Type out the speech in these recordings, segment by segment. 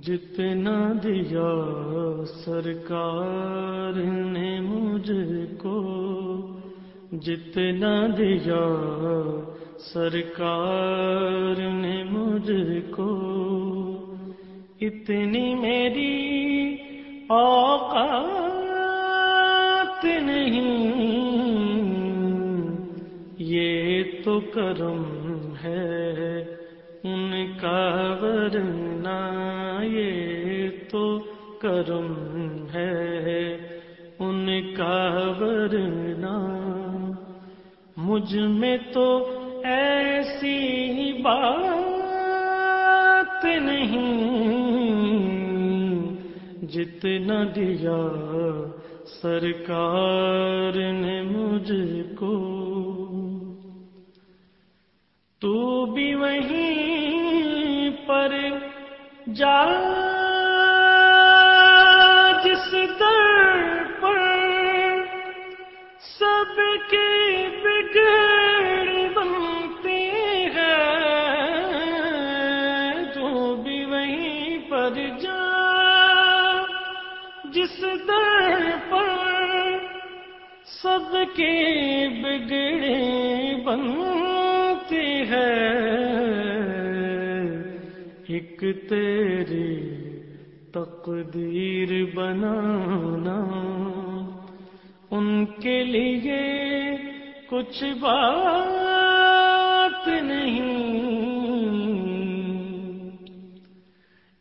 جتنا دیا سرکار نے مجھ کو جتنا دیا سرکار نے مجھ کو اتنی میری اوقات نہیں۔ یہ تو کرم ہے کا ورنہ یہ تو کرم ہے۔ ان کا ورنہ مجھ میں تو ایسی بات نہیں جتنا دیا سرکار نے مجھ کو۔ تو بھی وہیں جا جس در پر سب کے بگڑ بنتے ہیں تو بھی وہیں پر جا جس در پر سب کے بگڑے بنتے ہیں۔ ایک تیری تقدیر بنانا، ان کے لیے کچھ بات نہیں۔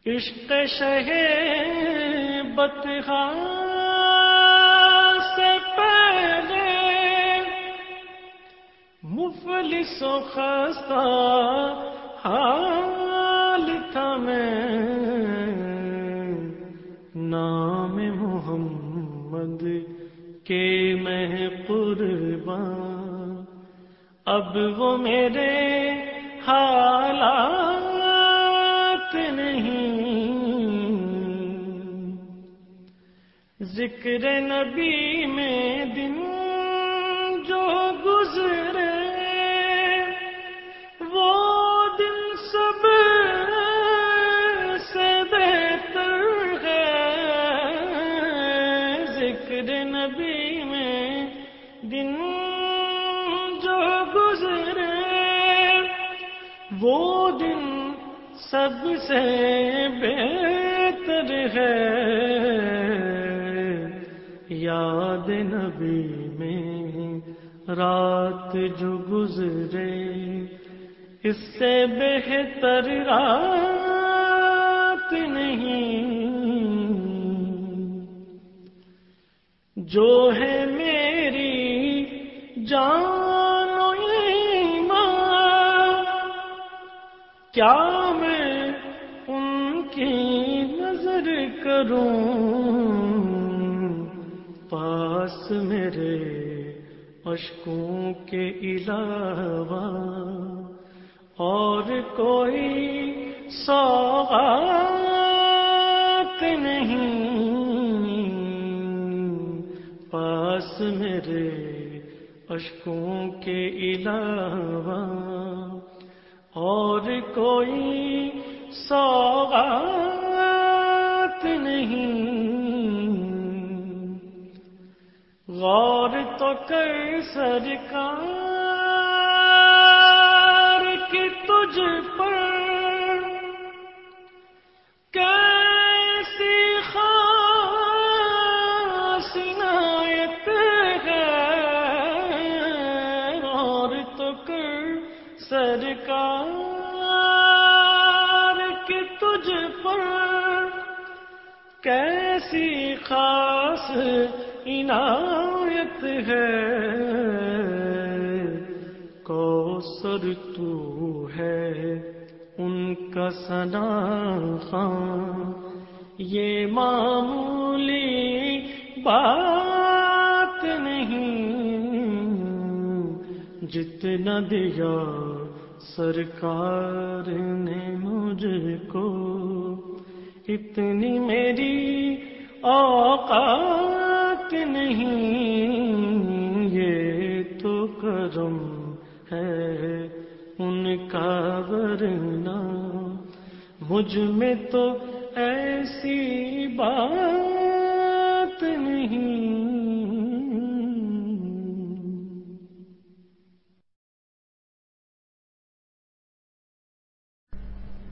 عشق شہ بتہ سے پہلے مفلس و خستہ حال ہاں۔ تھا میں نام محمد کے میں قربان۔ اب وہ میرے حالات نہیں۔ ذکر نبی میں دن جو گزرے ذکر نبی میں دن جو گزرے، وہ دن سب سے بہتر ہے۔ یاد نبی میں رات جو گزرے، اس سے بہتر رات نہیں۔ جو ہے میری جان و ایمان، کیا میں ان کی نظر کروں؟ پاس میرے اشکوں کے علاوہ اور کوئی سوغات نہیں۔ پاس میرے اشکوں کے علاوہ اور کوئی سوغات نہیں۔ غور تو کر سرکار سرکار کی تجھ پر کیسی خاص عنایت ہے؟ کوثر تو ہے ان کا سنا خان یہ معمولی بات جتنا دیا سرکار نے مجھ کو اتنی میری اوقات نہیں، یہ تو کرم ہے ان کا ورنہ۔ مجھ میں تو ایسی بات نہیں۔